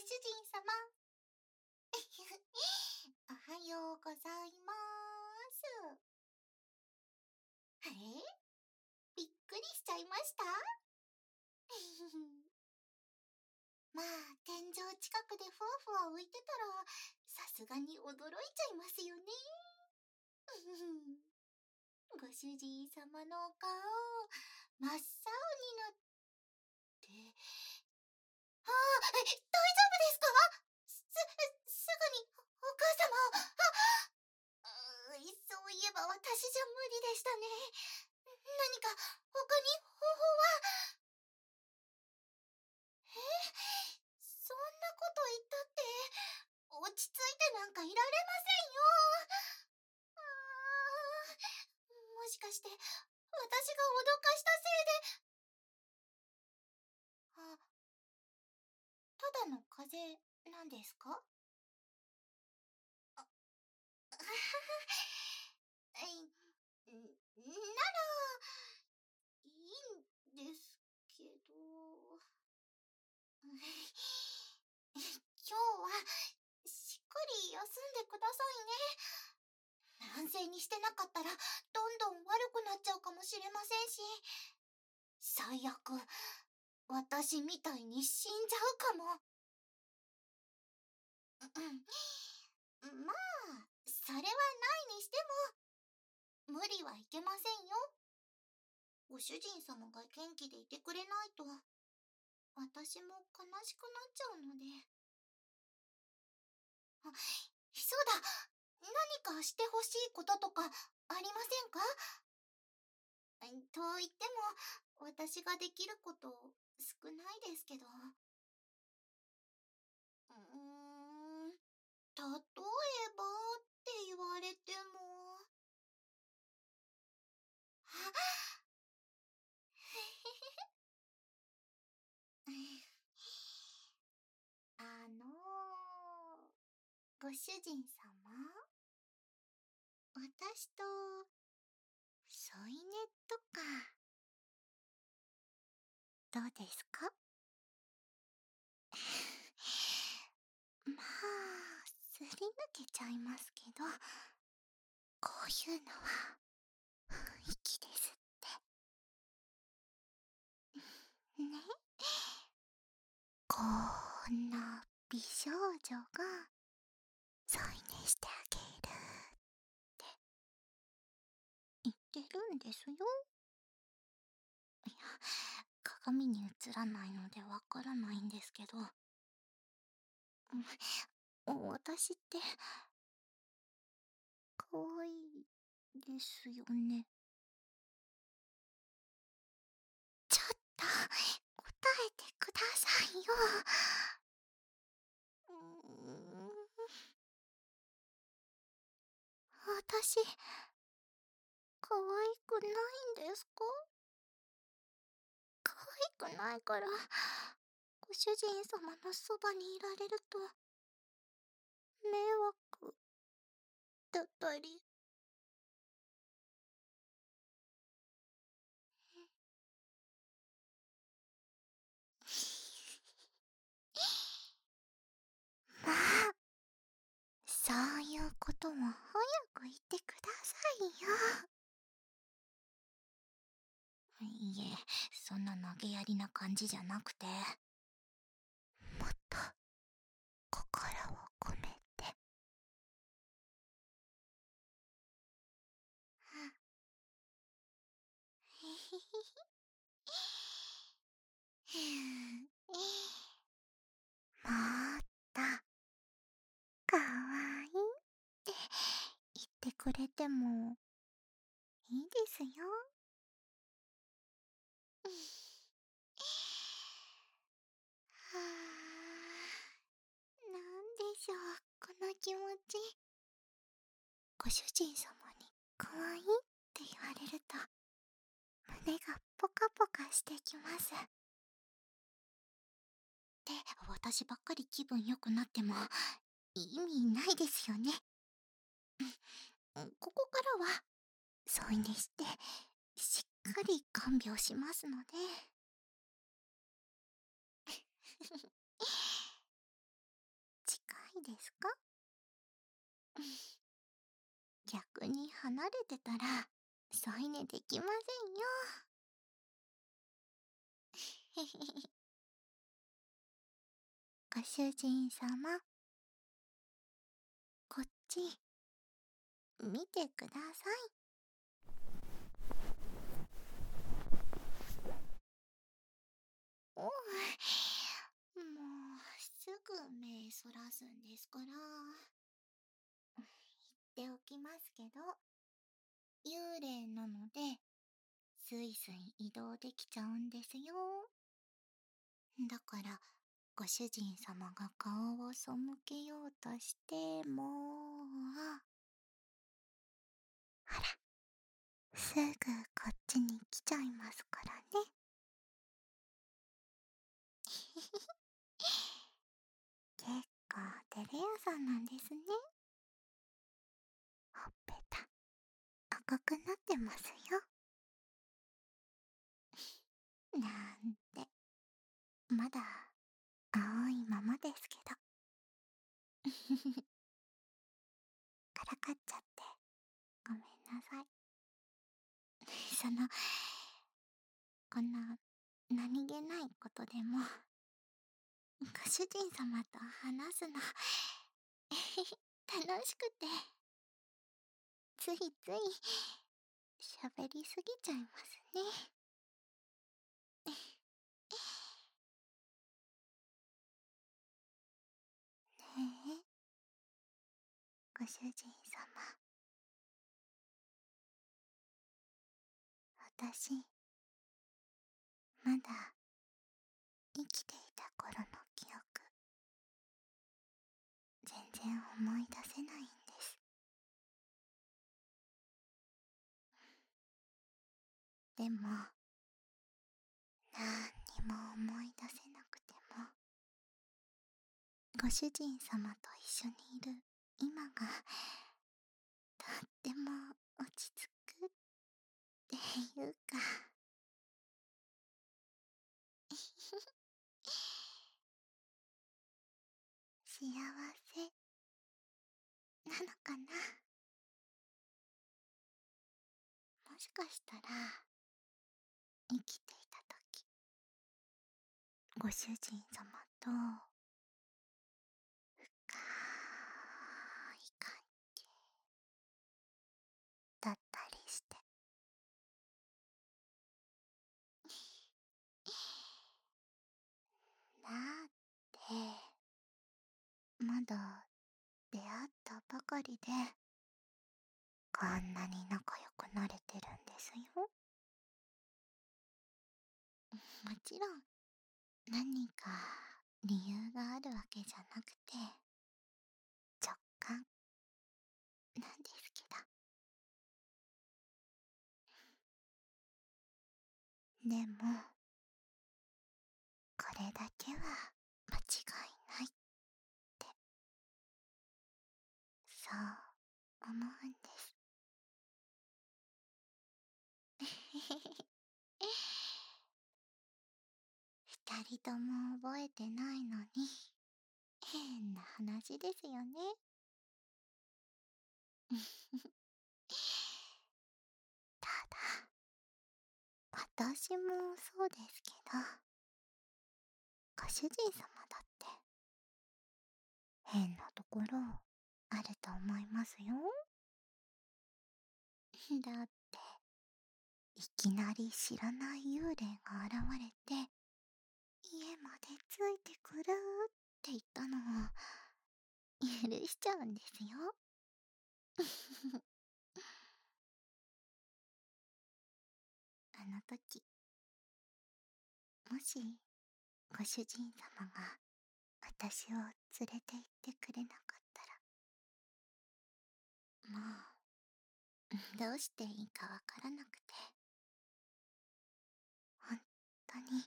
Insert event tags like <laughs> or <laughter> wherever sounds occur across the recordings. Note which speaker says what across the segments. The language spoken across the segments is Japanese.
Speaker 1: 主人様。<laughs> おはようございまーす。あれ？びっくりしちゃいました？<laughs> まあ、天井近くでふわふわ浮いてたら、さすがに驚いちゃいますよね。<laughs> ご主人様のお顔、真っ青になって、大丈夫ですかす、すぐに、お母様を、あ、うそういえば私じゃ無理でしたね。何か、他に方法はえそんなこと言ったって、落ち着いてなんかいられませんよ。もしかして、私が脅かしたせいで。あ、ただの風邪なんですか？あ、<laughs> なら、いいんですけど。<laughs> 今日は、しっかり休んでくださいね。安静にしてなかったら、どんどん悪くなっちゃうかもしれませんし。最悪、私みたいに死んじゃうかも。うん。まあ、それはないにしても、無理はいけませんよ。ご主人様が元気でいてくれないと、私も悲しくなっちゃうので。あ、そうだ何かしてほしいこととかありませんか？と言っても、私ができること少ないですけど。うーん、例えばって言われても。ああのー、ご主人様？私と、添い寝とか、どうですかまあ、すり抜けちゃいますけど、こういうのは、雰囲気ですって。<laughs> ねこんな美少女が、添い寝してあげるって言ってるんですよ。いや、鏡に映らないのでわからないんですけど、私って、可愛いですよね。ちょっと、答えてくださいよ。私、可愛くないんですか？可愛くないから、ご主人様のそばにいられると、迷惑、だったり。まあ、そういうことも早く言ってくださいよ。いえ、そんな投げやりな感じじゃなくて、もっと、心をもっと、かわいいって言ってくれてもいいですよ。はあ、なんでしょう、この気持ち。ご主人様に可愛いって言われると、胸がポカポカしてきます。で、私ばっかり気分良くなっても、意味ないですよね。ここからは、添い寝して、しっかり看病しますので。<laughs> ないですか？逆に離れてたら、添い寝できませんよ。ご主人様。こっち、見てください。おもう、すぐ目そらすんですから。言っておきますけど、幽霊なので、スイスイ移動できちゃうんですよ。だから、ご主人様が顔を背けようとしても、ほら、すぐこっちに来ちゃいますからね。<laughs> 結構照れ屋さんなんですね。ほっぺた、赤くなってますよ。<laughs> なんて、まだ、青いままですけど。<laughs> からかっちゃって、ごめんなさい。<laughs> その、こんな、何気ないことでも、<laughs> ご主人様と話すの、楽しくて、ついつい、喋りすぎちゃいますね。ご主人様。私、まだ、生きていた頃の記憶、全然思い出せないんです。でも、なんにも思い出せなくても、ご主人様と一緒にいる今が、とっても落ち着くっていうか。<laughs> 幸せなのかな？もしかしたら生きていた時ご主人様と深い関係だったりしてだってまだ出会ったばかりで、こんなに仲良くなれてるんですよ。もちろん、何か理由があるわけじゃなくて、直感なんですけど。でも、これだけは間違いない。そう思うんです。二人とも覚えてないのに、変な話ですよね。<laughs> ただ、私もそうですけど、ご主人様だって、変なところあると思いますよ。だって、いきなり知らない幽霊が現れて、家までついてくるって言ったのを、許しちゃうんですよ。<laughs> あの時、もし、ご主人様が私を連れて行ってくれなかったら、もう、どうしていいかわからなくて。本当に、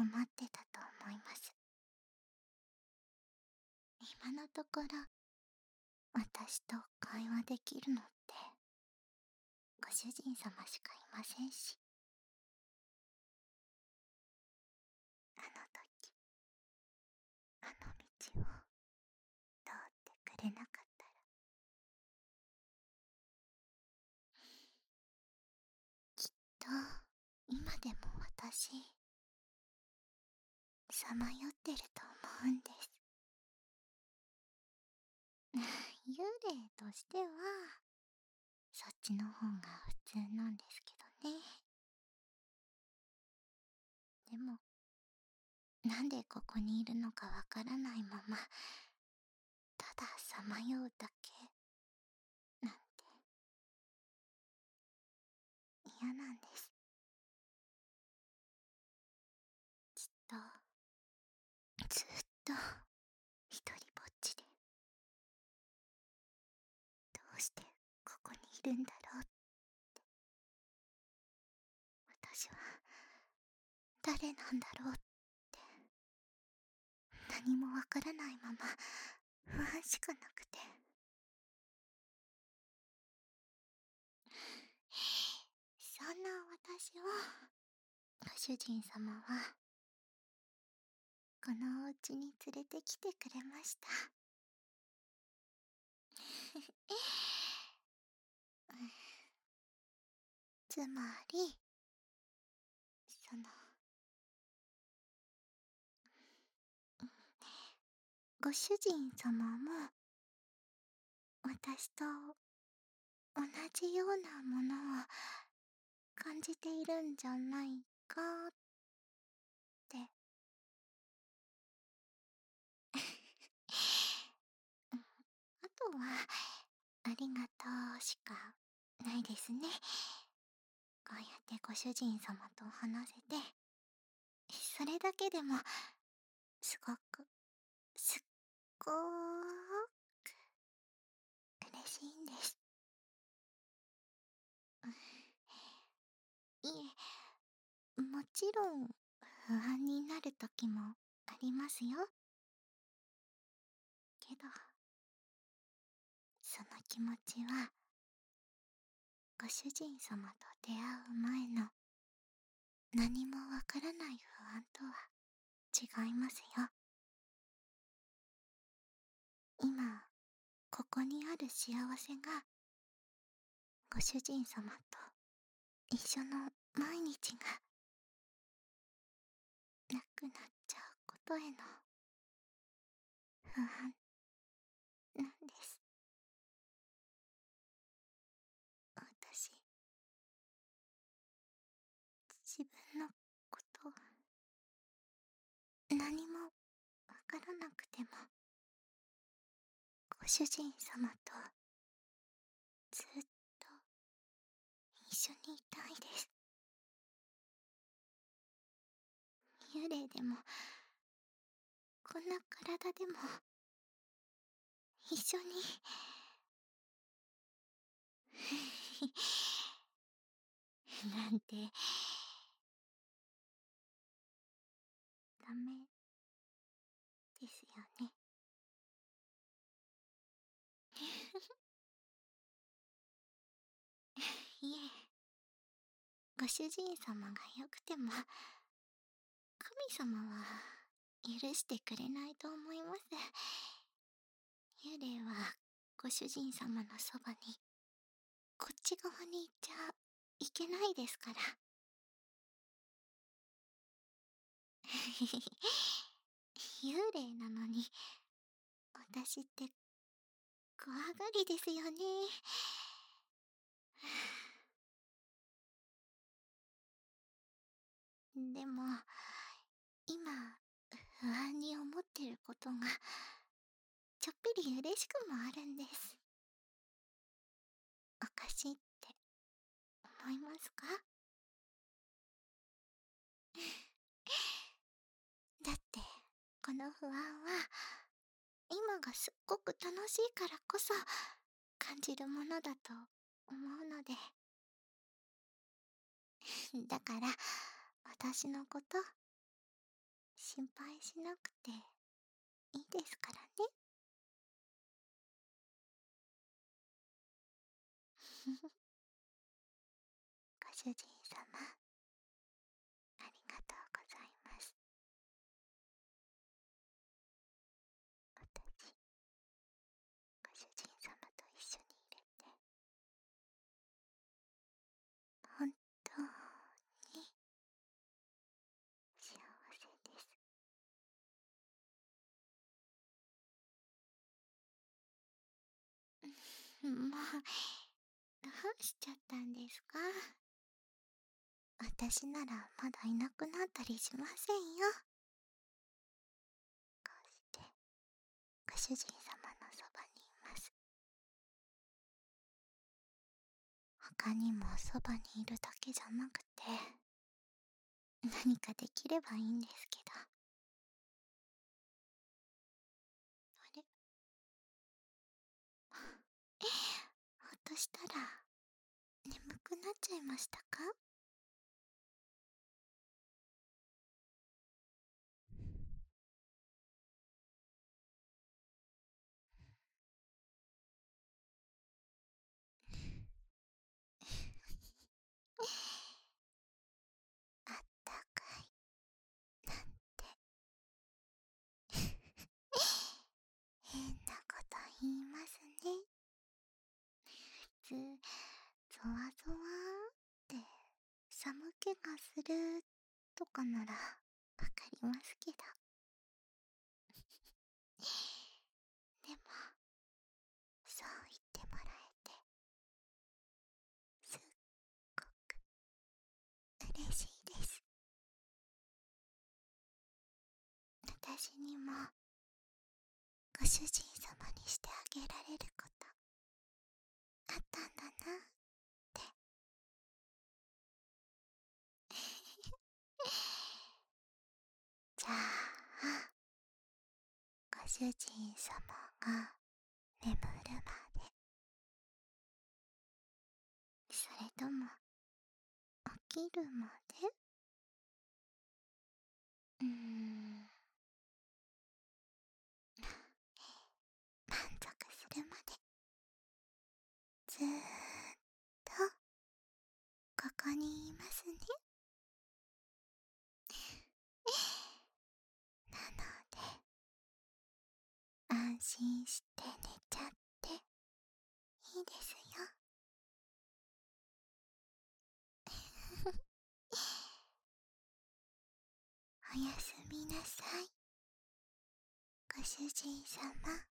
Speaker 1: 困ってたと思います。今のところ私と会話できるのってご主人様しかいませんし。あの時あの道を通ってくれなかったら。きっと今でも私さまよってると思うんです。<laughs> 幽霊としてはそっちの方が普通なんですけどね。でもなんでここにいるのかわからないままたださまようだけなんて嫌なんです。と一人ぼっちで。どうしてここにいるんだろうって。私は誰なんだろうって。何もわからないまま不安しかなくて。<sighs> そんな私をご主人様はこのお家に連れてきてくれました。<laughs> つまりそのご主人様も私と同じようなものを感じているんじゃないかってあとはありがとうしかないですね。こうやってご主人様と話せてそれだけでもすごくすっごーく嬉しいんです。いえもちろん不安になる時もありますよ。けど。その気持ちはご主人様と出会う前の何もわからない不安とは違いますよ。今ここにある幸せがご主人様と一緒の毎日がなくなっちゃうことへの不安何もわからなくてもご主人様とずっと一緒にいたいです。幽霊でもこんな体でも一緒に <laughs> なんてダメ。ですよね。<laughs> いえ。ご主人様がよくても神様は許してくれないと思います。幽霊はご主人様のそばにこっち側に行っちゃいけないですから。<laughs> 幽霊なのに私って怖がりですよね。<sighs> でも今不安に思ってることがちょっぴり嬉しくもあるんです。おかしいって思いますかだってこの不安は今がすっごく楽しいからこそ感じるものだと思うので。<laughs> だから私のこと心配しなくていいですからね。<laughs> ご主人様ありがとうございます私ご主人様と一緒にいれて本当にもう、どうしちゃったんですか？私ならまだいなくなったりしませんよ。こうして、ご主人様のそばにいます。他にもそばにいるだけじゃなくて、何かできればいいんですけど。したら、眠くなっちゃいましたかあったかいなんて変なこと言いますね普通ゾワゾワって寒気がするとかならわかりますけど。<laughs> でもそう言ってもらえてすっごく嬉しいです。私にもご主人様にしてあげられることあったんだな。って。じゃあご主人様が眠るまで。それとも起きるまで？うーん満足するまでずーっとここにいますね。<laughs> なので安心して寝ちゃっていいですよ。<laughs> おやすみなさい。ご主人様。